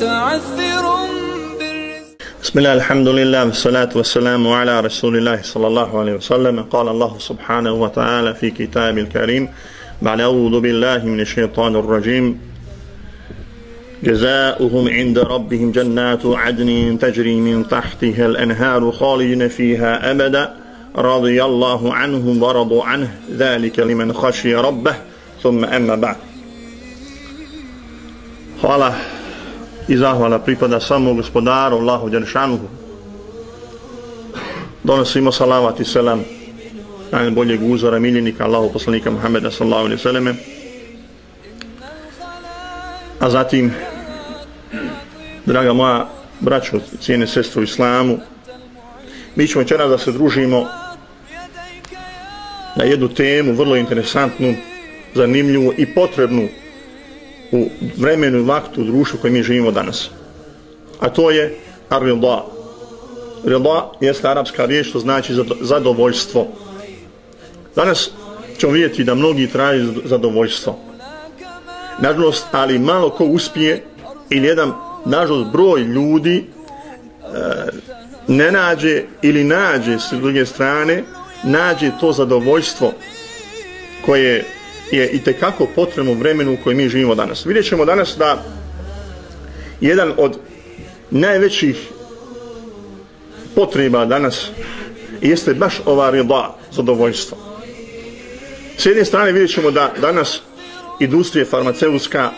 متعثر بسم الله الحمد لله والصلاة والسلام على رسول الله صلى الله عليه وسلم. قال الله سبحانه وتعالى في كتاب الكريم بعد أعوذ بالله من الشيطان الرجيم. جزاؤهم عند ربهم جنات عدن تجري من تحتها الأنهار خالدين فيها أبدا. رضي الله عنهم ورضوا عنه. ذلك لمن خشي ربه. ثم أما بعد. Hvala i zahvala pripada samo gospodaru Allahu Đeršanuhu. Donosimo salavat i selam najboljeg uzora miljenika Allahu poslanika Muhammeda sallahu alaihi sallame. A zatim, draga moja braćo, cijene sestro u islamu, mi ćemo večeras da se družimo na jednu temu vrlo interesantnu, zanimljivu i potrebnu u vremenu i vaktu u društvu koje mi živimo danas. A to je ar-rida. Rida jeste arapska riječ što znači zadovoljstvo. Danas ćemo vidjeti da mnogi traju zadovoljstvo. Nažalost, ali malo ko uspije ili jedan, nažalost, broj ljudi e, ne nađe ili nađe s druge strane, nađe to zadovoljstvo koje je i tekako potrebno vremenu u kojem mi živimo danas. Vidjet ćemo danas da jedan od najvećih potreba danas jeste baš ova rida, zadovoljstvo. S jedne strane vidjet ćemo da danas industrija farmaceutska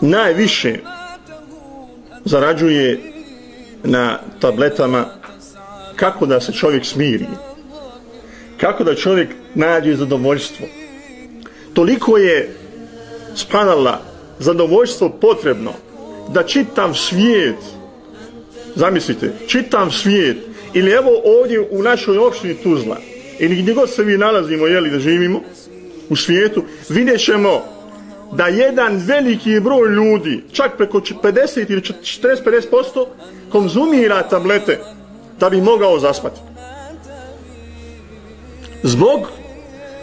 najviše zarađuje na tabletama kako da se čovjek smiri kako da čovjek nađe zadovoljstvo. Toliko je spanala zadovoljstvo potrebno da čitav svijet, zamislite, čitav svijet, ili evo ovdje u našoj opštini Tuzla, ili gdje god se vi nalazimo, jeli da živimo u svijetu, vidjet ćemo da jedan veliki broj ljudi, čak preko 50 ili 40-50%, konzumira tablete da bi mogao zaspati zbog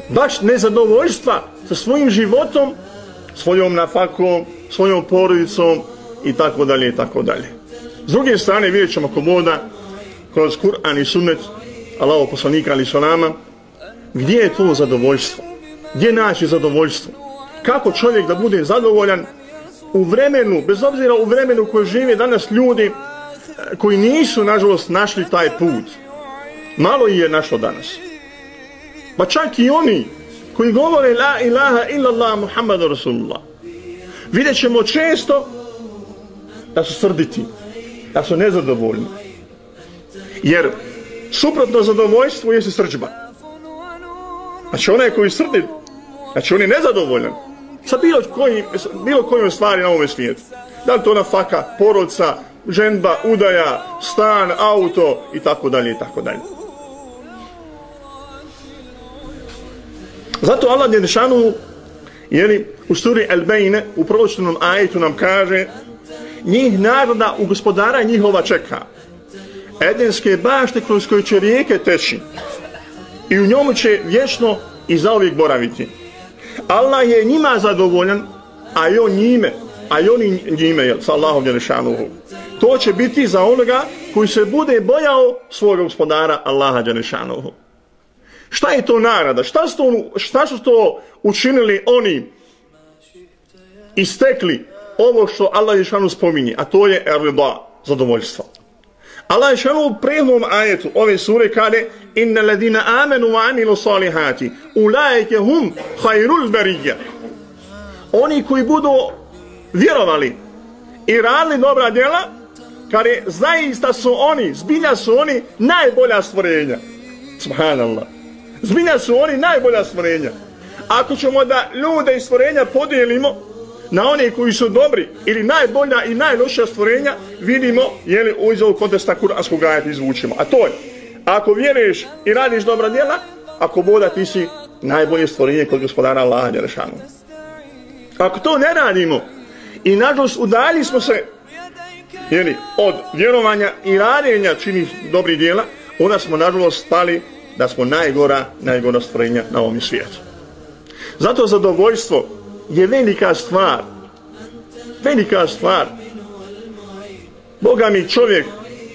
baš nezadovoljstva sa svojim životom, svojom nafakom, svojom porodicom i tako dalje i tako dalje. S druge strane vidjet ćemo komoda kroz Kur'an i sunnet Allaho poslanika ali salama gdje je to zadovoljstvo? Gdje naći zadovoljstvo? Kako čovjek da bude zadovoljan u vremenu, bez obzira u vremenu koje žive danas ljudi eh, koji nisu, nažalost, našli taj put. Malo je našlo danas. Pa čak i oni koji govore la ilaha illallah Muhammadu Rasulullah. Vidjet ćemo često da su srditi, da su nezadovoljni. Jer suprotno zadovoljstvo je se srđba. Znači onaj koji srdi, znači on je nezadovoljan sa bilo kojim, bilo kojim stvari na ovom svijetu. Da li to na faka, porodca, ženba, udaja, stan, auto i tako dalje i tako dalje. Zato Allah Đelešanu jeli, u suri Al-Bejne u proločenom ajetu nam kaže njih naroda u gospodara njihova čeka Edenske bašte kroz koje će rijeke teći i u njemu će vječno i zauvijek boraviti. Allah je njima zadovoljan, a i on njime, a i oni njime, jel, sa Allahom Đelešanuhu. To će biti za onoga koji se bude bojao svog gospodara Allaha Đelešanuhu. Šta je to narada? Šta su to, šta su to učinili oni istekli ovo što Allah Ješanu spominje, a to je erba, zadovoljstvo. Allah je šanu u prehom ajetu ove sure kade inna ladina amenu wa amilu salihati ulajke hum hajrul berija oni koji budu vjerovali i radili dobra djela kare zaista su oni zbilja su oni najbolja stvorenja subhanallah zbilja su oni najbolja stvorenja ako ćemo da ljude i stvorenja podijelimo na one koji su dobri ili najbolja i najlošija stvorenja vidimo je li iz ovog kontesta kuranskog ajeta izvučimo. A to je, ako vjeruješ i radiš dobra djela, ako boda ti si najbolje stvorenje kod gospodara Allaha Đerešanu. Ako to ne radimo i nažalost udalji smo se jeli, od vjerovanja i radenja čini dobri djela, onda smo nažalost stali da smo najgora, najgora stvorenja na ovom svijetu. Zato zadovoljstvo je velika stvar. Velika stvar. Boga mi čovjek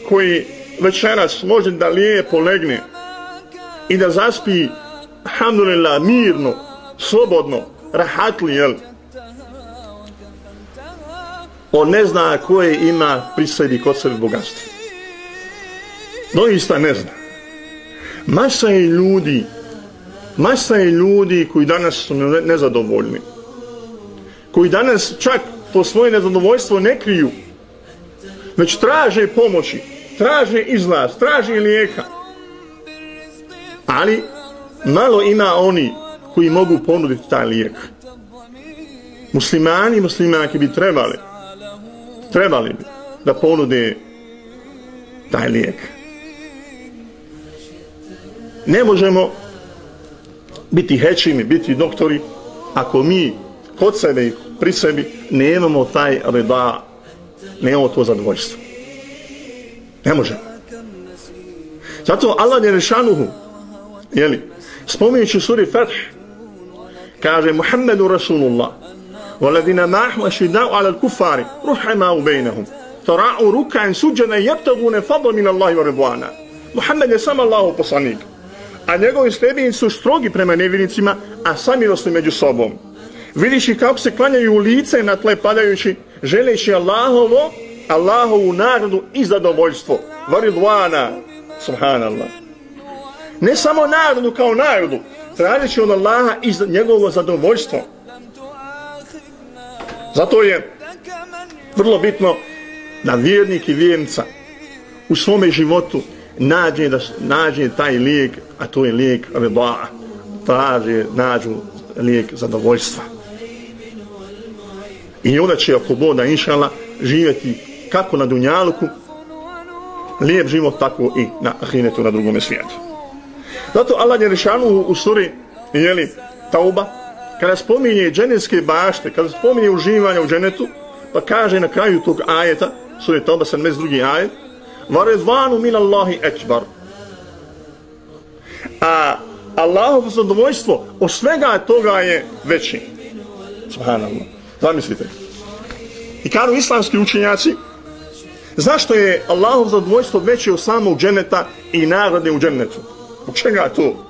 koji večeras može da lijepo legne i da zaspi alhamdulillah mirno, slobodno, rahatli, jel? On ne zna koje ima pri sebi kod sebe bogatstvo. Doista ne zna. Masa je ljudi, masa je ljudi koji danas su nezadovoljni koji danas čak to svoje nezadovoljstvo ne kriju, već traže pomoći, traže izlaz, traže lijeka. Ali malo ima oni koji mogu ponuditi taj lijek. Muslimani i muslimanke bi trebali, trebali bi da ponude taj lijek Ne možemo biti hećimi, biti doktori, ako mi kod sebe i pri sebi nemamo taj reda, nemamo to zadovoljstvo. Ne možemo. Zato Allah je rešanuhu, jeli, spominjući suri Fath, kaže Muhammedu Rasulullah, والذين معه أشداء على الكفار رحماء بينهم تراعوا ركعا سجدا يبتغون فضل من الله ورضوانا Muhammed je sam Allahu poslanik a njegovi sljedbenici su strogi prema nevjernicima a samilosni među sobom vidiš i kako se klanjaju u lice na tle padajući, želeći Allahovo, Allahovu nagradu i zadovoljstvo. Varidvana, subhanallah. Ne samo nagradu kao nagradu, tražeći od Allaha i njegovo zadovoljstvo. Zato je vrlo bitno da vjernik i vjernica u svome životu nađe, da, nađe taj lijek, a to je lijek reda, traže, nađu lijek zadovoljstva. I onda će ako Boda inšala živjeti kako na Dunjaluku, lijep život, tako i na Ahinetu na drugome svijetu. Zato Allah je rešanu u suri, jeli, Tauba, kada spominje dženevske bašte, kada spominje uživanje u dženetu, pa kaže na kraju tog ajeta, suri Tauba 72. ajet, Varedvanu min Allahi ekbar. A Allahovo zadovoljstvo od svega toga je veći. Subhanallah. Zamislite. I kažu islamski učenjaci, zašto je Allahov zadovoljstvo veće od samog dženeta i nagrade u dženetu? U čega to?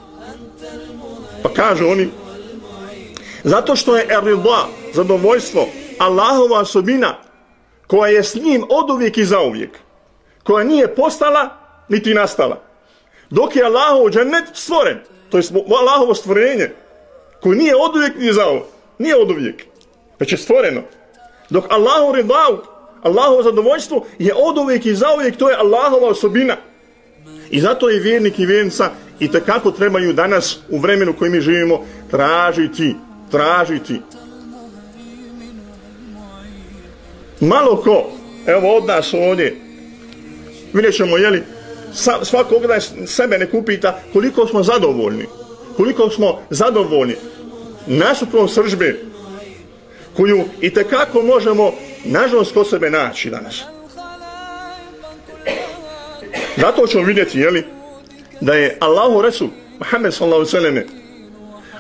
Pa kažu oni, zato što je erida, zadovoljstvo, Allahova osobina, koja je s njim od uvijek i za uvijek, koja nije postala, niti nastala. Dok je Allahov džennet stvoren, to je Allahovo stvorenje, koje nije od uvijek ni zao, nije od uvijek već je stvoreno. Dok Allahu ridav, Allahovo zadovoljstvo je od uvijek i za uvijek, to je Allahova osobina. I zato je vjernik i vjernica i tekako trebaju danas u vremenu kojim mi živimo tražiti, tražiti. Malo ko, evo od nas ovdje, vidjet ćemo, jeli, svakog da sebe ne kupita koliko smo zadovoljni. Koliko smo zadovoljni nasuprom sržbe koju i tekako možemo nažalost kod sebe naći danas. Zato ćemo vidjeti, jeli, da je Allahu Resul, Muhammed sallallahu sallam,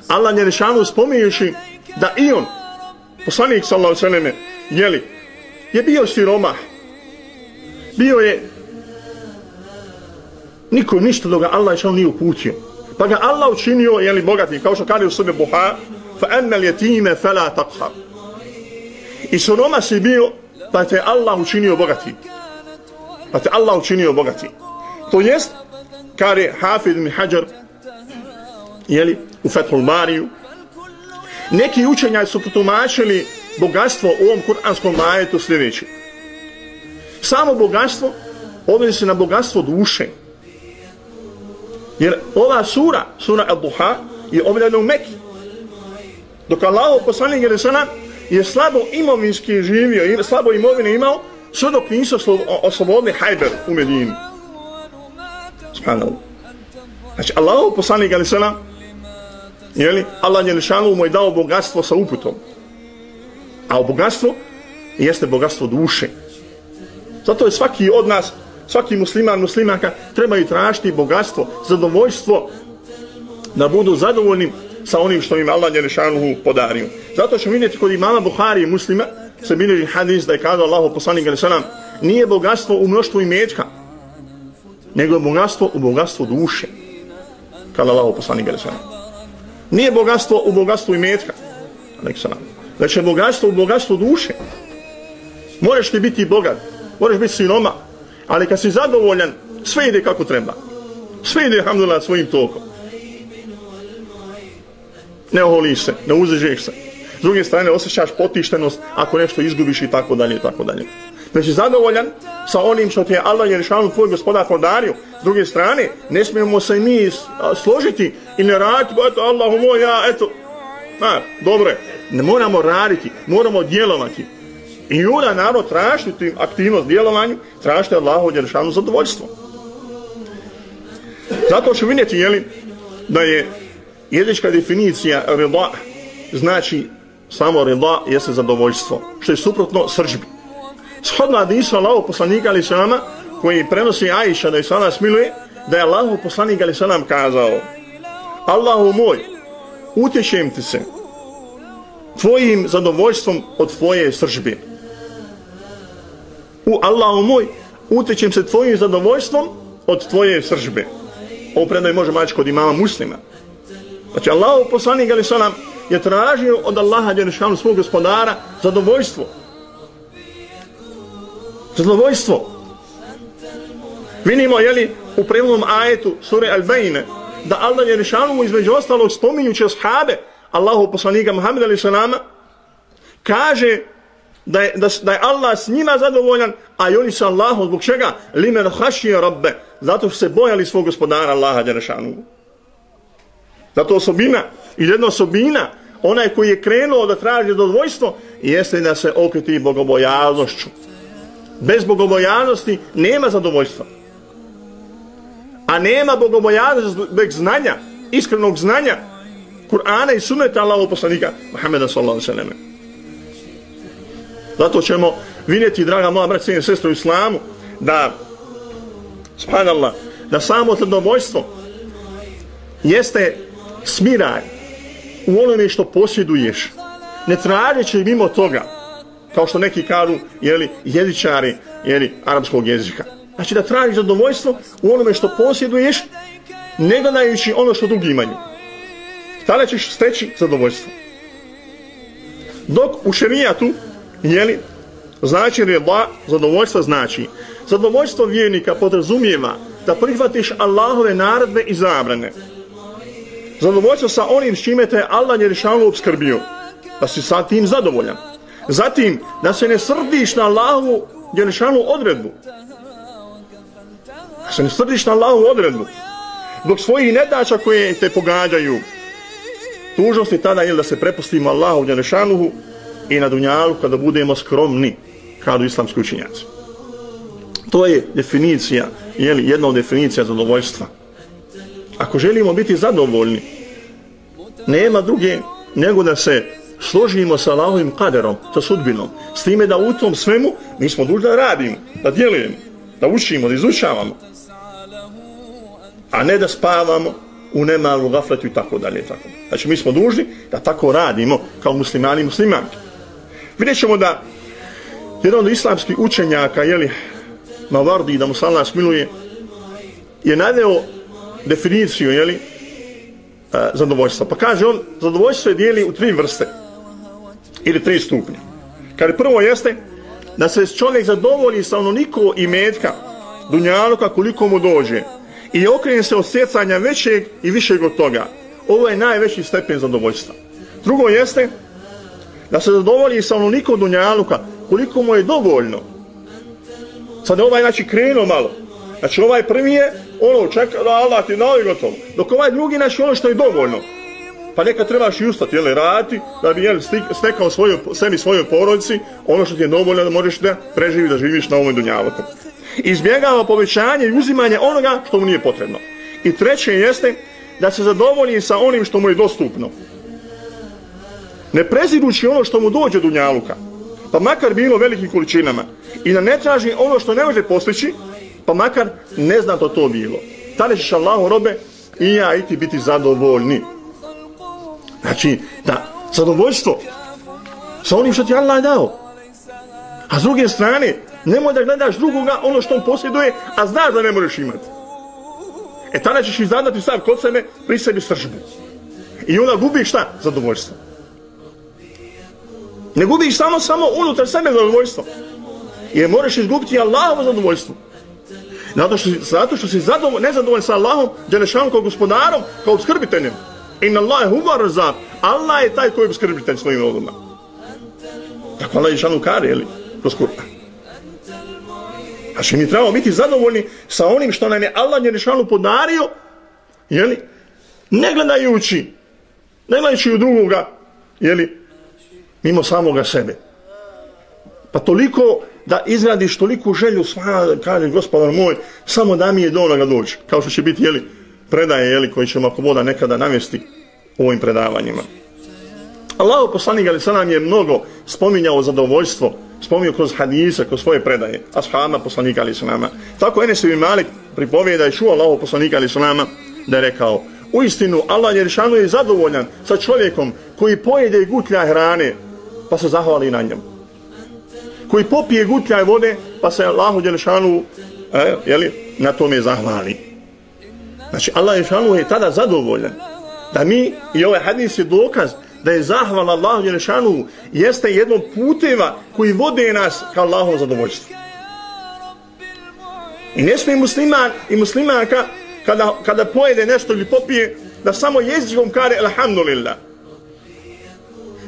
Allah Njerešanu spominjuši da i on, poslanik sallallahu sallam, jeli, je bio siromah, bio je niko ništa do ga Allah je nije uputio. Pa ga Allah učinio, jeli, bogatim, kao što kaže u sebi Buha, fa ennel jetime fela takhar. I sonoma si bio, pa te Allah učinio bogatim. Pa te Allah učinio bogatim. To jest, kare Hafid ibn Hajar, jeli, u Fethul Mariju, neki učenja su potumačili bogatstvo u ovom kuranskom majetu sljedeće. Samo bogatstvo odnosi se na bogatstvo duše. Jer ova sura, sura Al-Duha, je objavljena u Mekki. Dok Allah poslanik je resana je slabo imovinski živio, i slabo imovine imao, sve dok nisu oslobodili Hajber u Medinu. Subhanallah. Znači, Allah poslanik je resana, jeli, Allah je lišanu mu je dao bogatstvo sa uputom. A bogatstvo jeste bogatstvo duše. Zato je svaki od nas, svaki musliman, muslimanka, trebaju tražiti bogatstvo, zadovoljstvo, da budu zadovoljni sa onim što im Allah Đelešanu podario. Zato ćemo vidjeti kod imama Buhari i muslima, se bilježi hadis da je kazao Allah poslanik Đelešanu, nije bogatstvo u mnoštvu imetka, nego je bogatstvo u bogatstvu duše. Kada Allah poslanik Đelešanu. Nije bogatstvo u bogatstvu imetka, Aleksalam. Već je bogatstvo u bogatstvu duše. Moraš ti biti bogat, moraš biti sinoma, ali kad si zadovoljan, sve ide kako treba. Sve ide, alhamdulillah, svojim tokom. Ne oholiš se, ne uzežeš se. S druge strane, osjećaš potištenost ako nešto izgubiš i tako dalje i tako dalje. Znači, zadovoljan sa onim što ti je Allah je rešavno tvoj gospodar podario. S druge strane, ne smijemo se mi složiti i ne raditi, eto, Allahu moj, ja, eto, a, dobro je. Ne moramo raditi, moramo djelovati. I onda naravno tražiti aktivnost djelovanju, tražiti Allahu djelšanu zadovoljstvo. Zato ću vidjeti, jeli, da je jezička definicija rida, znači samo rida jeste zadovoljstvo, što je suprotno sržbi. Shodno Adisa Allahu poslanika ali sama, koji prenosi Aisha da je sada smiluje, da je Allahu poslanik ali sam kazao Allahu moj, utješem ti se tvojim zadovoljstvom od tvoje sržbe u Allahu moj, utječem se tvojim zadovoljstvom od tvoje sržbe. Ovo predaj može maći kod imama muslima. Znači, Allahu poslanik ali salam je tražio od Allaha djelišanu svog gospodara zadovoljstvo. Zadovoljstvo. Vidimo, jeli, u prvom ajetu sure Al-Bajne, da Allah djelišanu između ostalog spominjući ashabe Allahu poslanika Muhammed ali salama, kaže da je, da, da je Allah s njima zadovoljan, a i oni su Allahu zbog čega? Limen hašije rabbe, zato što se bojali svog gospodara Allaha Đerešanu. Zato osobina, i jedna osobina, onaj koji je krenuo da traži zadovoljstvo, jeste da se okriti bogobojaznošću. Bez bogobojaznosti nema zadovoljstva. A nema bogobojaznosti bez znanja, iskrenog znanja, Kur'ana i sunneta Allahov poslanika Muhammeda sallallahu alejhi ve sellem. Zato ćemo vidjeti, draga moja braća i sestra u islamu, da, subhanallah, da samo zadovoljstvo jeste smiraj u onome što posjeduješ. Ne tražeći mimo toga, kao što neki kažu, jeli, jezičari, jeli, arapskog jezika. Znači da tražiš zadovoljstvo u onome što posjeduješ, ne gledajući ono što drugi imaju. Tada ćeš steći zadovoljstvo. Dok u šerijatu, jeli, znači rida, zadovoljstvo znači. Zadovoljstvo vjernika podrazumijeva da prihvatiš Allahove naredbe i zabrane. Zadovoljstvo sa onim s čime te Allah je rješavno obskrbio. Da si sa tim zadovoljan. Zatim, da se ne srdiš na Allahovu rešavnu odredbu. Da se ne srdiš na Allahovu odredbu. Dok svojih nedača koje te pogađaju, tužnost je tada ili da se prepustimo Allahu Đelešanuhu i na dunjalu kada budemo skromni kao islamski učinjaci. To je definicija, jeli, jedna od definicija zadovoljstva. Ako želimo biti zadovoljni, nema druge nego da se složimo sa Allahovim kaderom, sa sudbinom. S time da u tom svemu mi smo dužni da radimo, da djelujemo, da učimo, da izučavamo. A ne da spavamo u nemalu gafletu i tako dalje. Tako. Znači mi smo dužni da tako radimo kao muslimani i. Vidjet ćemo da jedan od islamskih učenjaka, jeli, Mavardi, da mu se Allah smiluje, je nadeo definiciju, jeli, uh, e, zadovoljstva. Pa kaže on, zadovoljstvo je dijeli u tri vrste ili tri stupnja. Kada prvo jeste da se čovjek zadovolji sa onoliko i metka dunjaluka koliko mu dođe i okrene se od sjecanja većeg i višeg od toga. Ovo je najveći stepen zadovoljstva. Drugo jeste da se zadovolji sa onoliko dunjaluka koliko mu je dovoljno. Sad ovaj znači krenuo malo. Znači ovaj prvi je ono čeka da Allah ti navi gotovo. Dok ovaj drugi znači ono što je dovoljno pa neka trebaš i ustati, jel, raditi, da bi, jel, stekao svoju, sebi svojoj porodici, ono što ti je dovoljno da možeš da preživi, da živiš na ovom dunjaluku. Izbjegava povećanje i uzimanje onoga što mu nije potrebno. I treće jeste da se zadovolji sa onim što mu je dostupno. Ne prezirući ono što mu dođe do dunjaluka, pa makar bilo velikim količinama, i da ne traži ono što ne može postići, pa makar ne zna to to bilo. Tada ćeš Allahu robe i ja i ti biti zadovoljni. Znači, da, zadovoljstvo sa onim što ti Allah dao. A s druge strane, nemoj da gledaš drugoga ono što on posjeduje, a znaš da ne možeš imati. E tada ćeš izadati sam kod sebe pri sebi sržbu. I onda gubiš šta? Zadovoljstvo. Ne gubiš samo samo unutar sebe zadovoljstvo. Jer moraš izgubiti Allahovo zadovoljstvo. Zato što, zato što si zadovolj, nezadovoljen sa Allahom, Đelešanom kao gospodarom, kao obskrbiteljem. Inna Allah huwa razak. Allah je taj koji skrbi taj svojim rodima. Tako Allah je šanu kare, jeli? Kroz Kur'an. Znači mi trebamo biti zadovoljni sa onim što nam je Allah Đelešanu podario, jeli? Ne gledajući, ne gledajući u drugoga, jeli? Mimo samoga sebe. Pa toliko da izradiš toliko želju, sva, kaže gospodar moj, samo da mi je do onoga doći. Kao što će biti, jeli? predaje jeli, koji ćemo ako voda nekada namesti u ovim predavanjima. Allah poslanik ali nam je mnogo spominjao zadovoljstvo, spominjao kroz hadisa, kroz svoje predaje, ashama poslanika ali nama. Tako Enes ibn Malik pripovijeda i čuo Allah poslanika ali nama da je rekao U istinu, Allah Jeršanu je zadovoljan sa čovjekom koji pojede gutlja hrane, pa se zahvali na njemu. Koji popije gutljaj vode, pa se Allahu Đelešanu e, jeli, na tome zahvali. Znači, Allah Đelešanu je tada zadovoljan da mi, i ovaj hadis je dokaz, da je zahvala Allahu Đelešanu jeste jednom puteva koji vode nas ka Allahom zadovoljstvu. I ne smije musliman i muslimanka kada, kada pojede nešto ili popije da samo jezikom kare Alhamdulillah.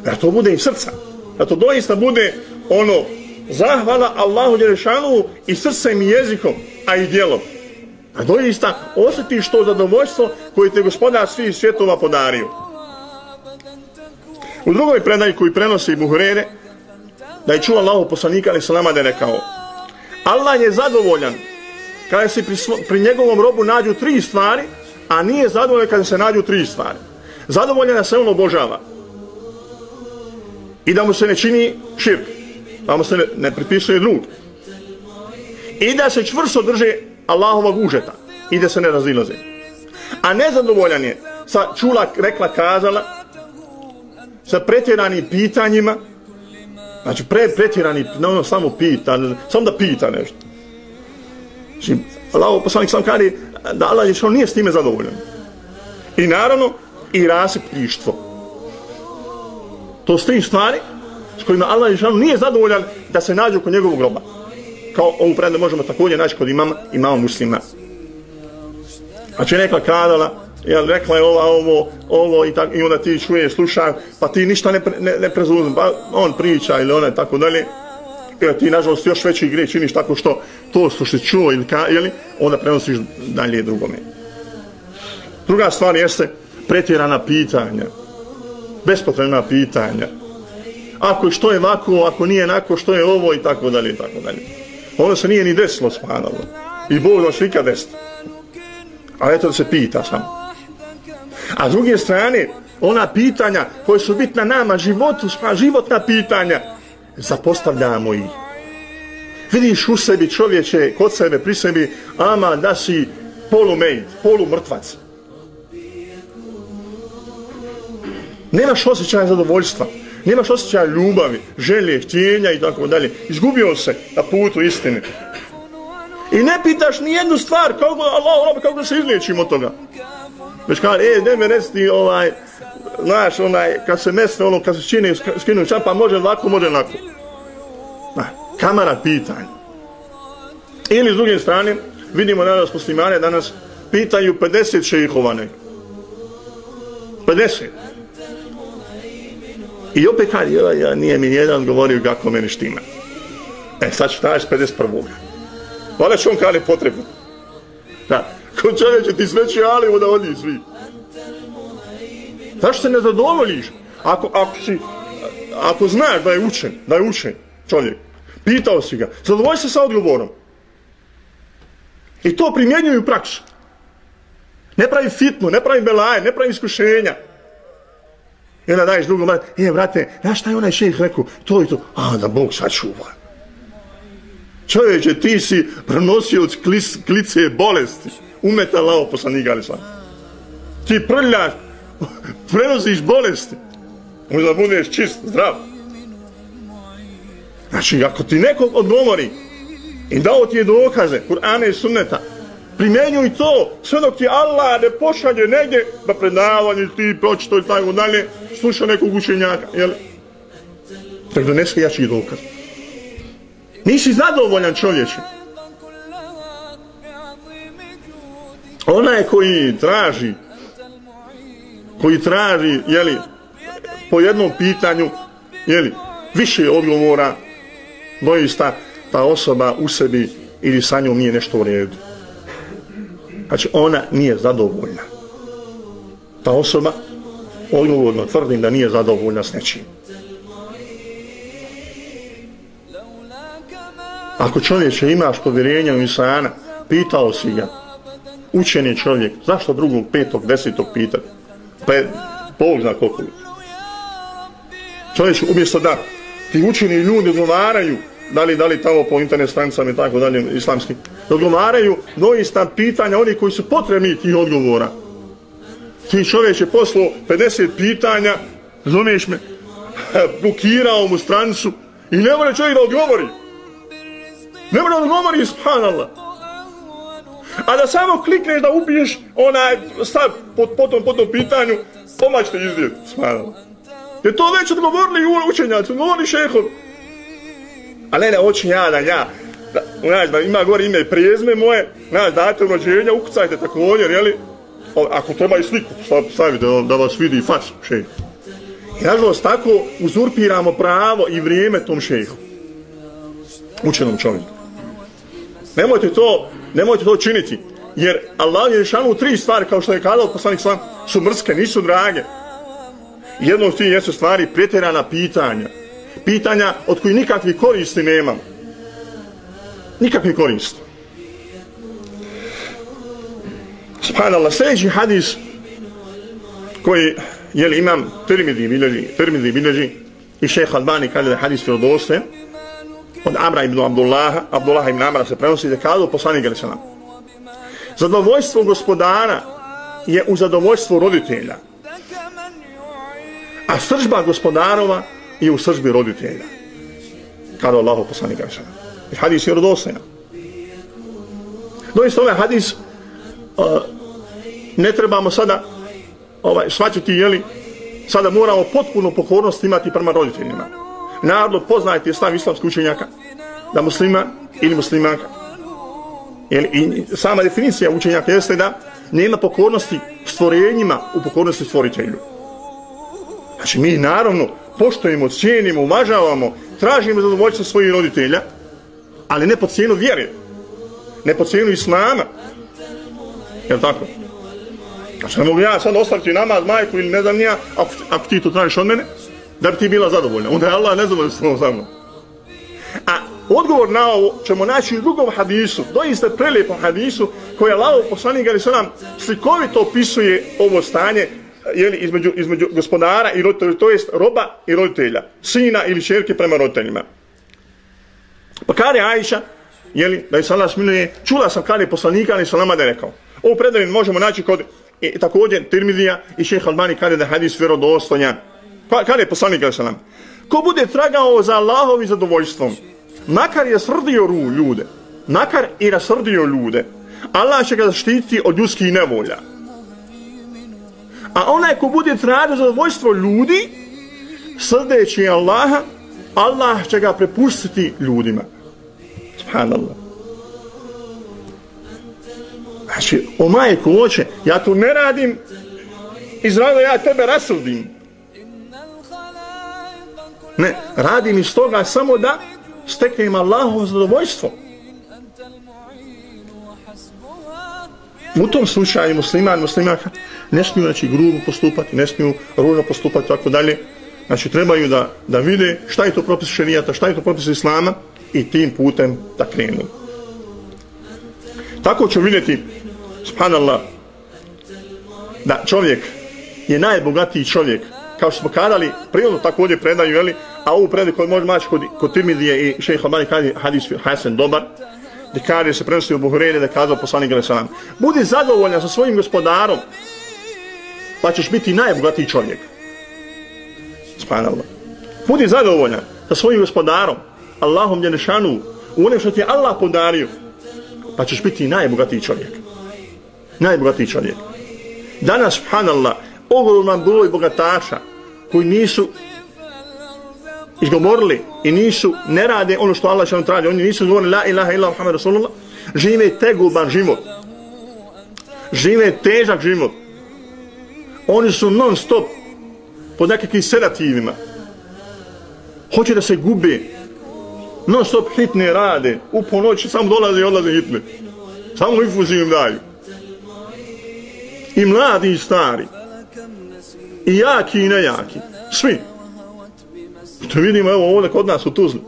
Da to bude i srca. Da to doista bude ono zahvala Allahu Đerešanu i srcem i jezikom, a i djelom. A doista osjetiš to zadovoljstvo koje te gospodar svih svjetova podario. U drugoj predaji koji prenosi Buhrere, da je čuo Allahu poslanika ali salama da je rekao Allah je zadovoljan kada se pri, pri njegovom robu nađu tri stvari, a nije zadovoljan kada se nađu tri stvari. Zadovoljan da se on obožava i da mu se ne čini širk, da mu se ne, ne pripisuje drug i da se čvrsto drže Allahovog užeta i da se ne razilaze. A nezadovoljan je sa čula, rekla, kazala, sa pretjeranim pitanjima, znači pre, pretjerani, ne ono samo pita, samo da pita nešto. Znači, Allah poslanik sam kari da Allah je što nije s time zadovoljan. I naravno, i rasipništvo. To su tri stvari s kojima Allah je nije zadovoljan da se nađu kod njegovog groba kao ovu predne možemo također naći kod imama, imama muslima. A će neka kadala, jel, rekla je ova, ovo, ovo i, tak, i onda ti čuje, sluša, pa ti ništa ne, ne, ne prezuzim, pa on priča ili ona tako dalje. I ti, nažalost, još veći gre činiš tako što to što si čuo ili ka, jeli, onda prenosiš dalje drugome. Druga stvar jeste pretjerana pitanja, bespotrebna pitanja. Ako što je ovako, ako nije onako, što je ovo i tako dalje i tako dalje. Ono se nije ni desilo, spanalo. I Bog da nikad desilo. A eto da se pita sam. A s druge strane, ona pitanja koje su bitna nama, životu, pa životna pitanja, zapostavljamo ih. Vidiš u sebi čovječe, kod sebe, pri sebi, ama da si polumejt, polumrtvac. Nemaš osjećaja zadovoljstva, nemaš osjećaja ljubavi, želje, htjenja i tako dalje. Izgubio se na putu istine. I ne pitaš ni jednu stvar, kako da, Allah, kako da se izliječimo od toga. Već kaže, e, ne me resti, ovaj, znaš, onaj, kad se mesne, ono, kad se čini, skinu čapa, pa može lako, može lako. Na, kamara pitanja. Ili s druge strane, vidimo danas muslimane, danas pitaju 50 šehova 50. I opet kad ja, ja, nije mi jedan govorio kako meni štima. E, sad ću tražiš 51. Vala će on kale potrebno. Da, ko čovječe ti sveći ali da odi svi. Zašto se ne zadovoljiš? Ako, ako, si, ako znaš da je učen, da je učen čovjek, pitao si ga, zadovolj se sa odgovorom. I to primjenjuju u praksu. Ne pravi fitnu, ne pravi belaje, ne pravi iskušenja. I onda daješ drugom, e, vrate, znaš šta je onaj šejh rekao? To i to. A, da Bog sačuva. Čovječe, ti si prenosio od klice bolesti. Umeta lao poslanika, ali sam. Ti prljaš, prenosiš bolesti. Možda budeš čist, zdrav. Znači, ako ti neko odgovori i dao ti je dokaze, Kur'ane i sunneta, primjenjuj to, sve dok ti Allah ne pošalje negdje, da predavanje ti pročito i tako dalje, sluša nekog učenjaka, jel? Tak donese jači dokaz. Nisi zadovoljan čovječe. Onaj koji traži, koji traži, jeli, po jednom pitanju, jeli, više odgovora, doista ta osoba u sebi ili sa njom nije nešto u redu. Znači, ona nije zadovoljna. Ta osoba, odgovorno tvrdim da nije zadovoljna s nečim. Ako čovječe imaš povjerenja u insana, pitao si ga, učen je čovjek, zašto drugog, petog, desetog pitati? Pa je, Bog zna koliko je. Čovječe, umjesto da ti učeni ljudi odgovaraju, da li, da li tamo po internet stranicama i tako dalje, islamski, odgovaraju doista pitanja, oni koji su potrebni tih odgovora. Ti čovječ je poslao 50 pitanja, razumiješ me, e, blokirao mu stranicu i ne mora čovjek da odgovori. Ne mora da odgovori, subhanallah. A da samo klikneš da ubiješ onaj stav po, po, tom, po tom pitanju, pomać te izdjet, subhanallah. Jer to već odgovorili učenjaci, odgovorili šehov. A ne, ne, hoću ja da ja, da, znaš, da ima gore ime i prijezme moje, znaš, date rođenja, ukucajte također, jeli, ako treba i sliku staviti da, da vas vidi faš šejh. I nažalost, tako uzurpiramo pravo i vrijeme tom šejhu. Učenom čovjeku. Nemojte to, nemojte to činiti. Jer Allah je šanu tri stvari, kao što je kazao poslanik sam, su mrske, nisu drage. Jedno od tih jesu stvari pretjerana pitanja pitanja od kojih nikakvi koristi nemam. Nikakvi koristi. Subhanallah, sljedeći hadis koji je li imam Tirmidhi bilježi, Tirmidhi bilježi i šeha Albani kada je hadis filodoste od Amra ibn Abdullaha, Abdullah ibn Amra se prenosi da kada poslanik ga nam. Zadovoljstvo gospodara je u zadovoljstvu roditelja. A sržba gospodarova je u sržbi roditelja. Kada Allah poslanik više. I hadis je rodosljena. Doista ovaj hadis uh, ne trebamo sada ovaj, svaćati, jeli, sada moramo potpuno pokornost imati prema roditeljima. Narodno poznajte stav islamskih učenjaka da muslima ili muslimanka. Jeli, i sama definicija učenjaka jeste da nema pokornosti stvorenjima u pokornosti stvoritelju. Znači mi naravno poštojimo, cijenimo, uvažavamo, tražimo zadovoljstvo svojih roditelja, ali ne po cijenu vjere, ne po cijenu islama. Jel tako? Znači, ne mogu ja sad ostaviti namaz, majku ili ne znam nija, ako, ako ti to tražiš od mene, da bi ti bila zadovoljna. Onda je Allah nezadovoljno s tom mnom. A odgovor na ovo ćemo naći u drugom hadisu, doista prelijepom hadisu, koje Allah poslanik ali se nam slikovito opisuje ovo stanje jeli, između, između gospodara i roditelja, to jest roba i roditelja, sina ili čerke prema roditeljima. Pa kada je Ajša, jeli, da je se Allah smiluje, čula sam kada je poslanika ali se nama da je rekao. Ovu predavinu možemo naći kod i također Tirmidija i šeha Albani kada je da hadis vjerodostojan. Pa, kada je poslanik ali se nam? Ko bude tragao za Allahovi zadovoljstvom, makar je srdio ru ljude, makar i rasrdio ljude, Allah će ga zaštititi od ljudskih nevolja. A onaj ko bude tražio zadovoljstvo ljudi, srdeći Allaha, Allah će ga prepustiti ljudima. Subhanallah. Znači, o majku oče, ja tu ne radim iz razloga ja tebe rasudim. Ne, radim iz toga samo da steknem Allahovo zadovoljstvo. U tom slučaju musliman, muslimanka ne smiju znači, grubo postupati, ne smiju ružno postupati, tako dalje. Znači, trebaju da, da vide šta je to propis šerijata, šta je to propis islama i tim putem da krenu. Tako ću vidjeti, subhanallah, da čovjek je najbogatiji čovjek, kao što smo kadali, prirodno također predaju, jeli, a ovu predaju koju možemo maći kod, kod Tirmidije i šeha Albani kada hadis Hasan dobar, da kaže se prenosi u Buhurene da kazao poslanik Galesalam. Budi zadovoljan sa svojim gospodarom, pa ćeš biti najbogatiji čovjek. Subhanallah. Budi zadovoljan sa svojim gospodarom, Allahom je u onem što ti je Allah podario, pa ćeš biti najbogatiji čovjek. Najbogatiji čovjek. Danas, subhanallah, ogroman broj bogataša koji nisu izgovorili i nisu, ne rade ono što Allah će vam traži, oni nisu govorili la ilaha illa Muhammed Rasulullah, žive teguban život. Žive težak život. Oni su non stop pod nekakvim sedativima. Hoće da se gube. Non stop hitne rade. U ponoći samo dolaze i odlaze hitne. Samo infuziju im daju. I mladi i stari. I jaki i nejaki. Svi. To vidimo evo ovdje kod nas u Tuzli.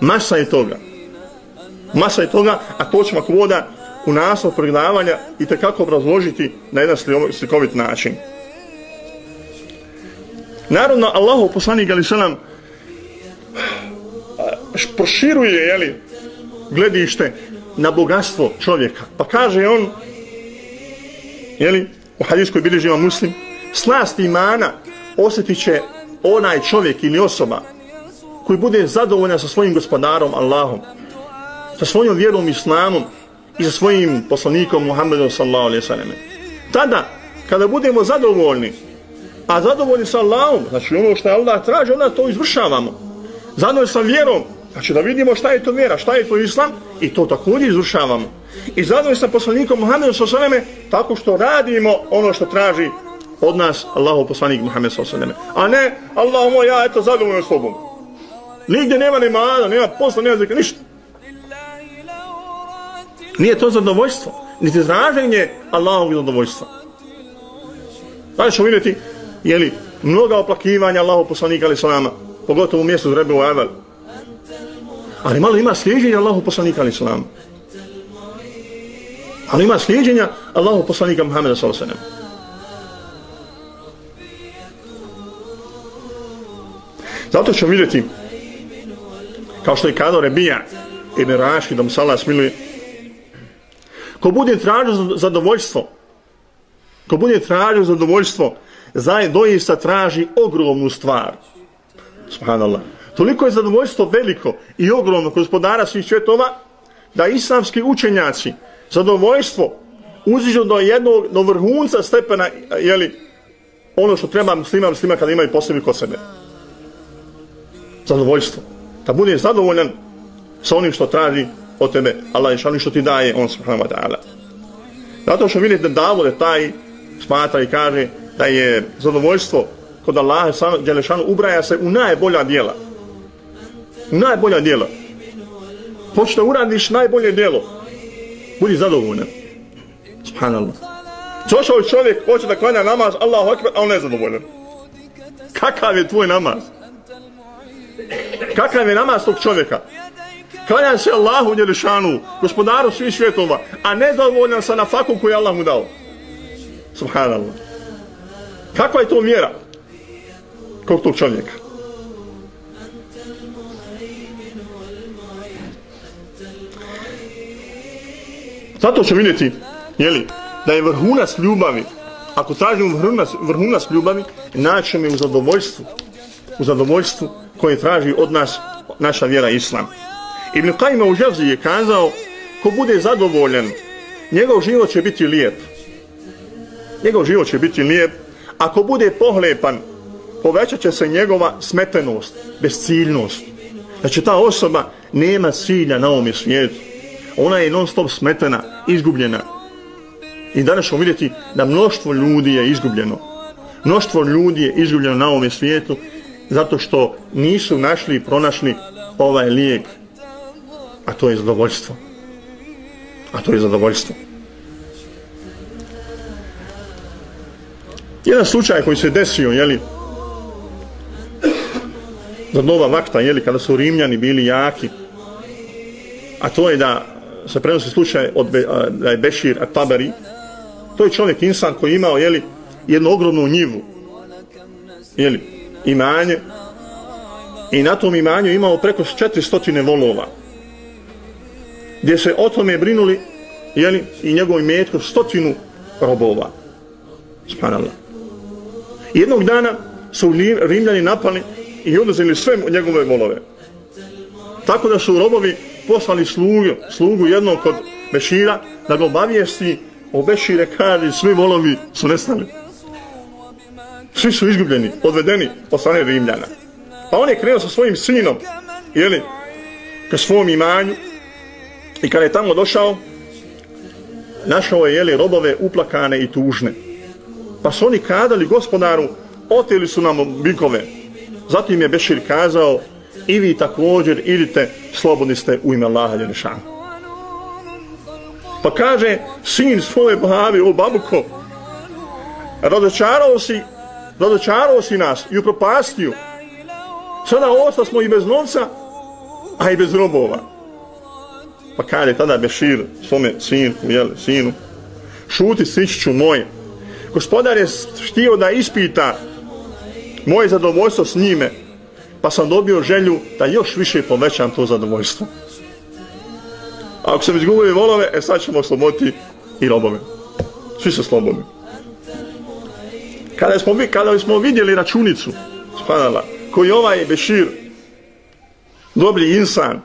Masa je toga. Masa je toga, a to ćemo ako voda u naslov pregledavanja i tekako obrazložiti na jedan slikovit način. Naravno, Allahu poslanik ali selam proširuje jeli, gledište na bogatstvo čovjeka. Pa kaže on jeli, u hadijskoj bilježima muslim slast imana osjetit će onaj čovjek ili osoba koji bude zadovoljan sa svojim gospodarom Allahom, sa svojom vjerom islamom i sa svojim poslanikom Muhammedom sallallahu alaihi sallam. Tada, kada budemo zadovoljni, a zadovoljni sa Allahom, znači ono što je Allah traži, onda to izvršavamo. Zadovoljni sa vjerom, znači da vidimo šta je to vjera, šta je to islam, i to također izvršavamo. I zadovoljni sa poslanikom Muhammedom sa alaihi tako što radimo ono što traži od nas Allahov poslanik Muhammed sallallahu A ne Allahu moj ja eto zadovoljan s tobom. Nigdje nema ni mada, nema posla, nema zikra, ništa. Nije to zadovoljstvo, niti izraženje Allahovog zadovoljstva. Znači ćemo vidjeti, jeli, mnoga oplakivanja Allahov poslanika ali salama, pogotovo u mjestu Zrebe u Avel. Ali malo ima slijedženja Allahov poslanika ali salama. Ali ima slijedjenja Allahu poslanika Muhammeda sallallahu alejhi ve sellem Zato ćemo vidjeti, kao što je kado Rebija i Neraši, da mu sala smiluje, ko bude tražio zadovoljstvo, ko bude tražio zadovoljstvo, zaje doista traži ogromnu stvar. Subhanallah. Toliko je zadovoljstvo veliko i ogromno gospodara svih svjetova, da islamski učenjaci zadovoljstvo uziđu do jednog, do vrhunca stepena, jeli, ono što treba muslima, muslima kada imaju posebi kod sebe zadovoljstvo. Da bude zadovoljan sa onim što traži od tebe, Allah je šalim što ti daje, on subhanahu wa ta'ala. Zato što vidite da je taj smatra i kaže da je zadovoljstvo kod Allaha Đelešanu ubraja se u najbolja dijela. U najbolja dijela. Počne uradiš najbolje dijelo. Budi zadovoljan. Subhanallah. Došao čovjek, hoće da klanja namaz, Allahu akbar, a on ne zadovoljan. Kakav je tvoj namaz? Kakav je namaz tog čovjeka? Klanjam se Allahu Đelešanu, gospodaru svih svjetova, a nezadovoljan sa nafaku koju je Allah mu dao. Subhanallah. Kakva je to mjera? Kog tog čovjeka? Zato ćemo vidjeti, jeli, da je vrhunac ljubavi, ako tražimo vrhunac, vrhunac ljubavi, naćemo je u zadovoljstvu, u zadovoljstvu koje traži od nas naša vjera Islam. Ibn Qajma u Ževzi je kazao, ko bude zadovoljan, njegov život će biti lijep. Njegov život će biti lijep. Ako bude pohlepan, povećat će se njegova smetenost, bezciljnost. Znači ta osoba nema cilja na ovom svijetu. Ona je non stop smetena, izgubljena. I danas ćemo vidjeti da mnoštvo ljudi je izgubljeno. Mnoštvo ljudi je izgubljeno na ovom svijetu zato što nisu našli i pronašli ovaj lijek. A to je zadovoljstvo. A to je zadovoljstvo. Jedan slučaj koji se desio, jeli, za nova vakta, jeli, kada su Rimljani bili jaki, a to je da se prenosi slučaj od Be, a, da je Bešir Atabari, to je čovjek insan koji je imao, jeli, jednu ogromnu njivu, jeli, imanje, i na tom imanju imao preko 400 volova, gdje se o tome brinuli, jeli, i njegovim metkom stotinu robova. Spanala. Jednog dana su Rimljani napali i oduzeli sve njegove volove. Tako da su robovi poslali slugu, slugu jednog kod Bešira da ga obavijesti o Bešire kaže svi volovi su nestali. Svi su izgubljeni, odvedeni od strane Rimljana. Pa on je krenuo sa svojim sinom, jeli, ka svom imanju i kada je tamo došao, našao je, jeli, robove uplakane i tužne. Pa su oni kadali gospodaru, oteli su nam bikove. Zatim je Bešir kazao, i vi također idite, slobodni ste u ime Allaha Đelešanu. Pa kaže, sin svoje babi, o babuko, razočarao si, razočarao si nas i upropastio. Sada osta smo i bez novca, a i bez robova. Pa kaže tada Bešir svome sinku, jel, sinu, šuti siću moje. Gospodar je štio da ispita moje zadovoljstvo s njime, pa sam dobio želju da još više povećam to zadovoljstvo. A ako sam izgubili volove, e sad ćemo osloboditi i robove. Svi se slobodni. Kada smo, kada smo vidjeli računicu, spadala, koji ovaj Bešir, dobri insan,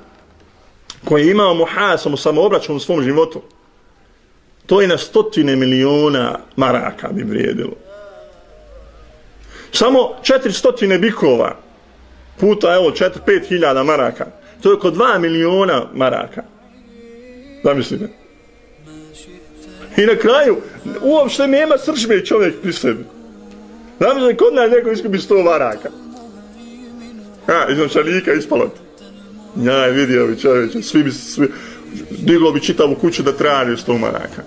koji je imao muhasom u u svom životu, to je na stotine miliona maraka bi vrijedilo. Samo četiristotine bikova, puta evo 4-5 hiljada maraka. To je oko 2 miliona maraka. Zamislite. I na kraju, uopšte nema sržbe čovjek pri sebi. Zamislite, kod nas neko iskupi 100 maraka. Ha, iz šalika ispalo ti. Ja je vidio bi čovječe, svi bi svi, diglo bi čitavu kuću da traži 100 maraka.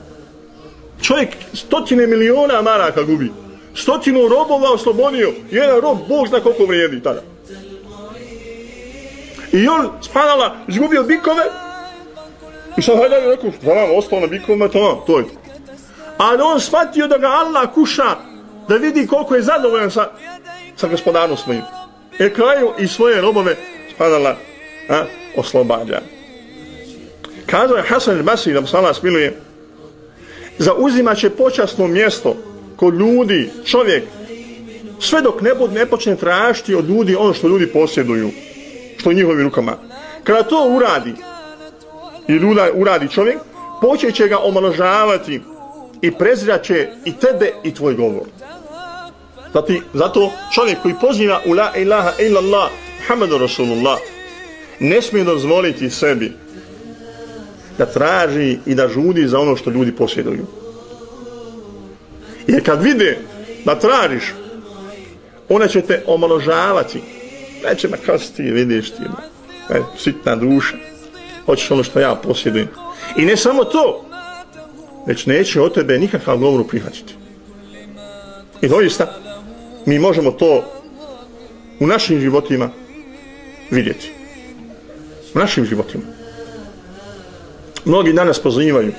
Čovjek stotine miliona maraka gubi. Stotinu robova oslobodio. Jedan rob, Bog zna koliko vrijedi tada. I on, spanala, izgubio bikove. I sad hajde je rekao, šta nam, ostao na bikovima, to nam, to je. Ali on shvatio da ga Allah kuša, da vidi koliko je zadovoljan sa, sa gospodarom svojim. E kraju i svoje robove, spanala, a, oslobađa. Kazao je Hasan al-Basri, da mu sala smiluje, zauzimat će počasno mjesto kod ljudi, čovjek, sve dok ne, bud, ne počne tražiti od ljudi ono što ljudi posjeduju što je njihovim rukama. Kada to uradi, i uradi čovjek, počet ga omaložavati i preziraće i tebe i tvoj govor. Zati, zato čovjek koji poziva u la ilaha illallah Muhammedu Rasulullah ne smije dozvoliti sebi da traži i da žudi za ono što ljudi posjeduju. Jer kad vide da tražiš, ona će te omaložavati Neće ma kao ti vidiš ti, e, sitna duša. Hoćeš ono što ja posjedujem. I ne samo to, već neće od tebe nikakav govoru prihvatiti. I doista, mi možemo to u našim životima vidjeti. U našim životima. Mnogi danas pozivaju.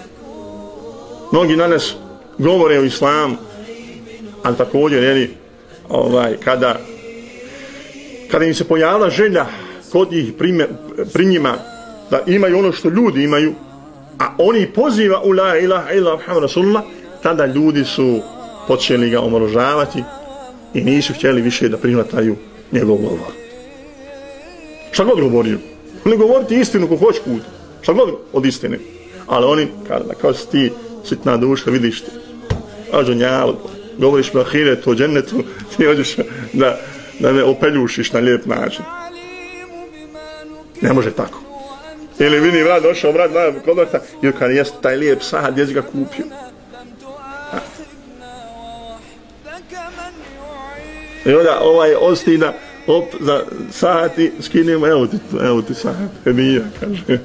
Mnogi danas govore o islamu. Ali također, jeli, ovaj, kada kada im se pojavila želja kod njih prime, pri njima da imaju ono što ljudi imaju a oni poziva u la ilaha illa Muhammad Rasulullah tada ljudi su počeli ga omorožavati i nisu htjeli više da prihvataju njegov govor. Šta god govorio oni govoriti istinu ko hoće put šta god od istine. Ali oni kada kao si ti sitna duša vidiš ti ađo njalo govoriš mi o hiretu, o džennetu ti hoćeš da, da me opeljušiš na lijep način. Ne može tako. Ili vidi vrat došao vrat na kod vrta ili kad jest taj lijep sad gdje ga kupio? A. i onda ovaj ostina op za sati skinimo evo ti, evo ti sat hedija kaže.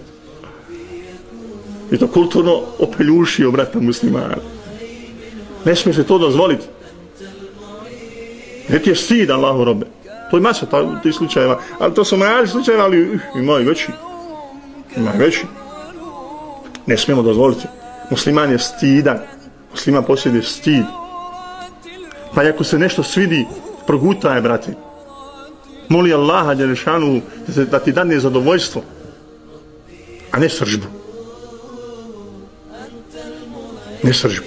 I to kulturno opeljušio brata muslimana. Ne smije se to dozvoliti ne ti je stid Allahu robe to ima se ti slučajeva. Ali to su mali slučajeva ali uh, ima i veći. Ima i veći. Ne smijemo dozvoliti. Musliman je stidan. Musliman posjeduje stid. Pa ako se nešto svidi progutaj brate. Moli Allaha Đelešanu da ti dane zadovoljstvo a ne sržbu. Ne sržbu.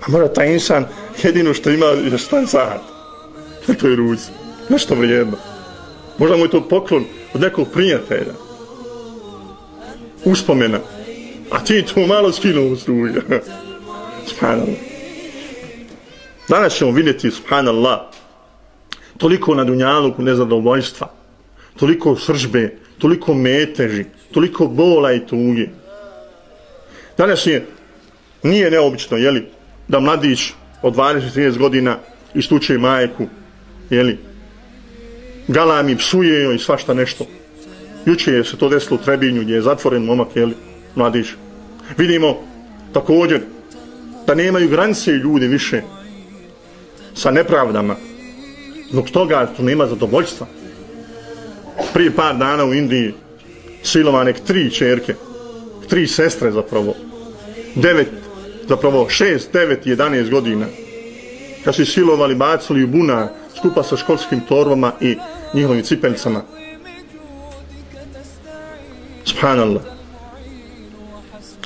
A mora taj insan jedino što ima je šta je sad. na toj ruci. Nešto vrijedno možda mu je to poklon od nekog prijatelja. Uspomena. A ti to malo skinuo u struju. Subhanallah. Danas ćemo vidjeti subhanallah toliko na dunjaluku nezadovoljstva toliko sržbe toliko meteži toliko bola i tuge. Danas je nije neobično jeli da mladić od 20-30 godina istuče majku, jeli, galami, psuje joj svašta nešto. Juče je se to desilo u Trebinju gdje je zatvoren momak, jeli, mladić. Vidimo također da nemaju granice ljudi više sa nepravdama. Zbog toga tu nema zadovoljstva. Prije par dana u Indiji silovane tri čerke, tri sestre zapravo, devet zapravo 6, 9, 11 godina kad su silovali, bacili u bunar skupa sa školskim torbama i njihovim cipeljcama. Subhanallah.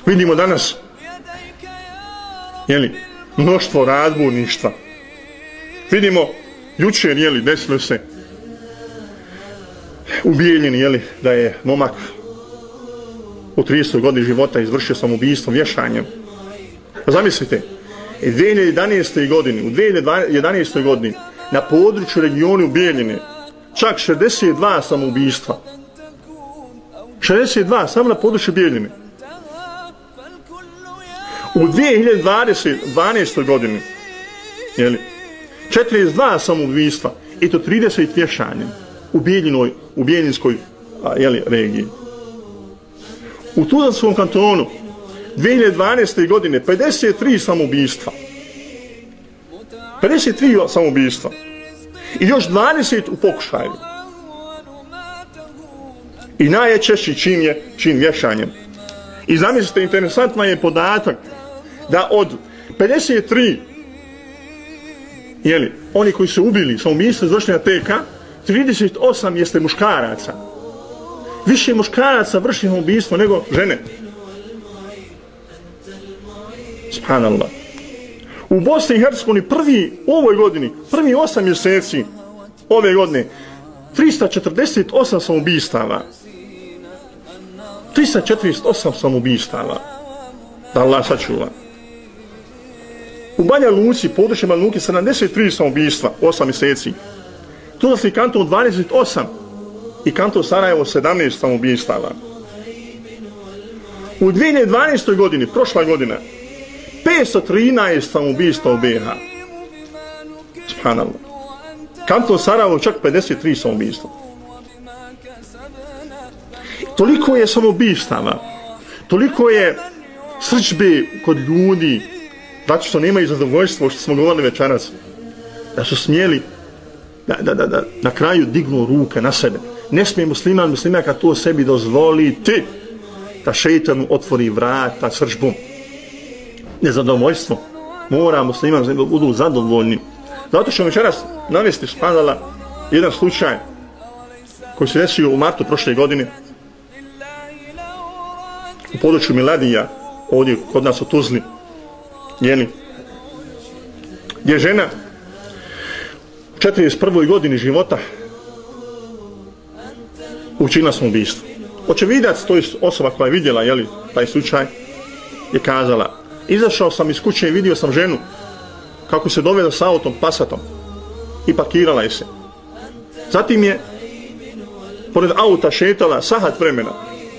Vidimo danas jeli, mnoštvo razborništva. Vidimo jučer, jeli, desilo se ubijeljen, jeli, da je momak u 30. godini života izvršio samobijstvo vješanjem. Pa zamislite, 2011. godini, u 2011. godini, na području regionu Bijeljine, čak 62 samoubistva. 62, samo na području Bijeljine. U 2012. godini, jeli, 42 samoubistva, i to 30 vješanja u Bijeljinoj, u Bijeljinskoj jeli, regiji. U Tuzanskom kantonu, 2012. godine 53 samoubistva. 53 samoubistva. I još 20 u pokušaju. I najčešći čin je čin vješanjem. I zamislite, interesantno je podatak da od 53 jeli, oni koji su ubili samoubistva zvršni na TK, 38 jeste muškaraca. Više muškaraca vrši samoubistvo nego žene. Subhanallah. U Bosni i Hercegovini prvi u ovoj godini, prvi osam mjeseci ove godine, 348 samobistava. 348 samobistava. Da Allah sačuva. U Banja Luci, područje Banja Luki, 73 samobistva, 8 mjeseci. Tu kanton 28 i kanton Sarajevo 17 samobistava. U 2012. godini, prošla godina, 513 samobijstva u BiH. Subhanallah. Kanton Sarajevo čak 53 samobijstva. Toliko je samobijstava, toliko je srđbe kod ljudi, zato što nemaju zadovoljstvo što smo govorili večeras, da su smjeli da, da, da, da na kraju dignu ruke na sebe. Ne smije musliman, muslimaka to sebi dozvoliti, da šeitanu otvori vrata sržbom. Nezadovoljstvo. Moramo se da budu zadovoljni. Zato što večeras navesti spadala jedan slučaj koji se desio u martu prošle godine u području Miladija ovdje kod nas u Tuzli jeli gdje je žena u 41. godini života učinila sam ubijstvo. Očevidac, to je osoba koja je vidjela jeli, taj slučaj, je kazala izašao sam iz kuće i vidio sam ženu kako se dovela sa autom, pasatom i parkirala je se. Zatim je pored auta šetala sahat vremena.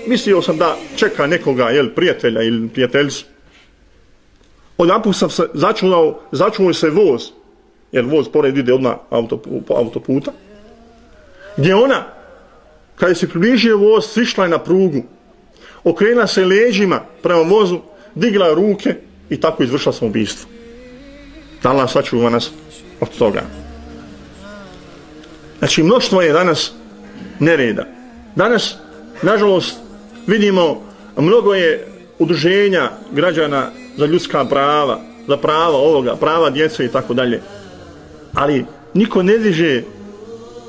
Mislio sam da čeka nekoga, jel, prijatelja ili prijateljcu. Odjedanput sam se začunao, začunuo se voz, jer voz pored ide odmah auto, po autoputa, gdje ona, kada se približio voz, sišla je na prugu, okrenula se leđima prema vozu, digla ruke i tako izvršila sam ubijstvo. Da Allah sačuva nas od toga. Znači, mnoštvo je danas nereda. Danas, nažalost, vidimo mnogo je udruženja građana za ljudska prava, za prava ovoga, prava djece i tako dalje. Ali niko ne diže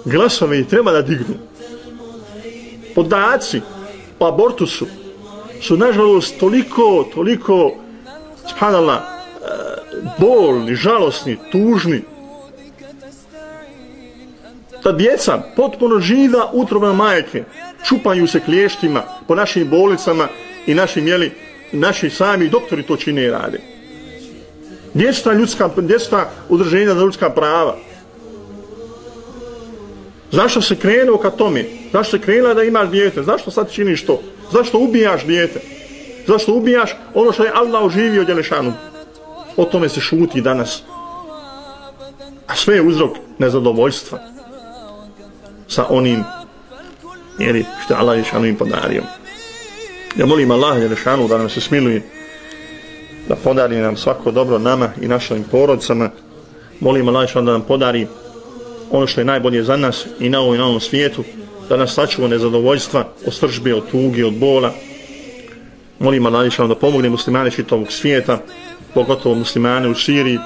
glasove i treba da dignu. Podaci o abortusu su nažalost toliko, toliko spadala e, bolni, žalosni, tužni. Ta djeca potpuno živa utrobna majke čupaju se klještima po našim bolnicama i našim, jeli, naši sami doktori to čine i rade. Djeca ljudska, djeca udrženja za ljudska prava. Zašto se krenuo ka tome? Zašto se krenula da imaš djete? Zašto sad činiš to? Zašto ubijaš dijete? Zašto ubijaš ono što je Allah oživio Đelešanu? O tome se šuti danas. A sve je uzrok nezadovoljstva sa onim jeli, što je Allah Đelešanu im podario. Ja molim Allah Đelešanu da nam se smiluje da podari nam svako dobro nama i našim porodcama. Molim Allah Đelešanu da nam podari ono što je najbolje za nas i na ovom i na ovom svijetu, da nas sačuva nezadovoljstva, od sržbe, od tuge, od bola. Molim Allah da pomogne muslimane čitavog svijeta, pogotovo muslimane u Siriji,